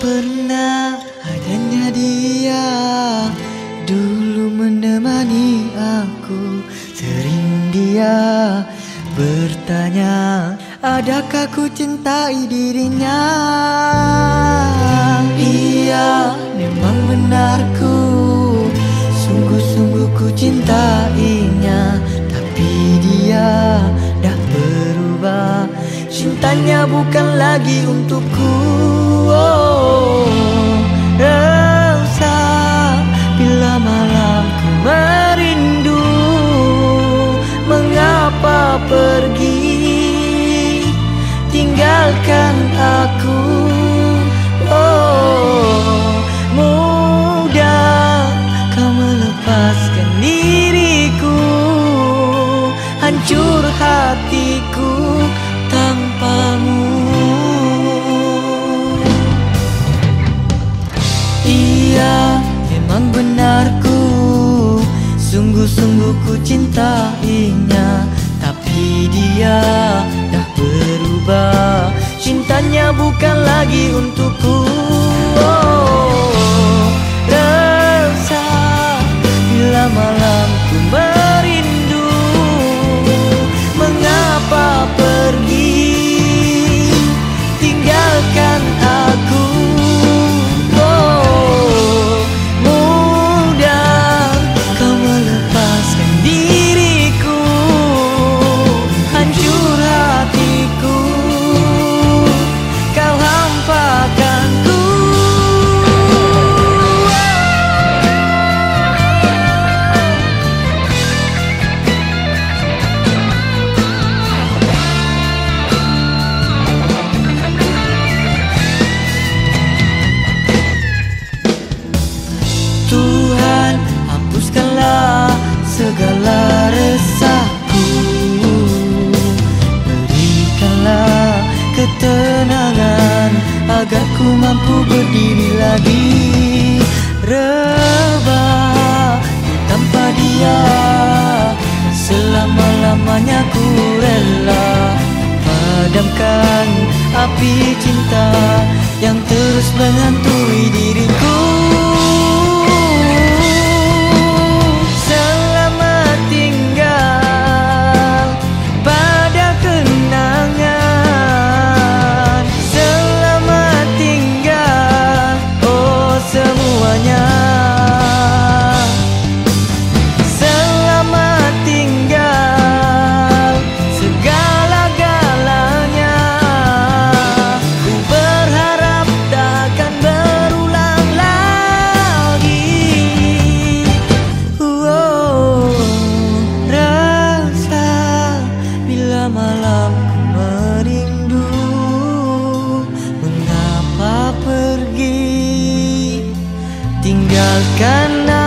pernah adanya dia. Dulu menemani aku Sering dia bertanya Adakah ku cintai dirinya? Iya memang benarku. Sungguh-sungguh ku cintainya. Tapi dia dah berubah. Cintanya bukan lagi untukku tinggalkan aku Oh mudah kau melepaskan diriku Hancur hatiku tanpamu. Iya memang benarku Sungguh-sungguh ku cintainya Tapi dia dah berubah Cintanya bukan lagi untukku resahku. Berikanlah ketenangan agar ku mampu berdiri lagi. Rebah tanpa dia Selama-lamanya ku rela. Padamkan api cinta yang terus menghantui diriku semuanya Selamat tinggal segala-galanya. Ku berharap takkan berulang lagi. Oh, rasa bila malam ku merindu tinggalkan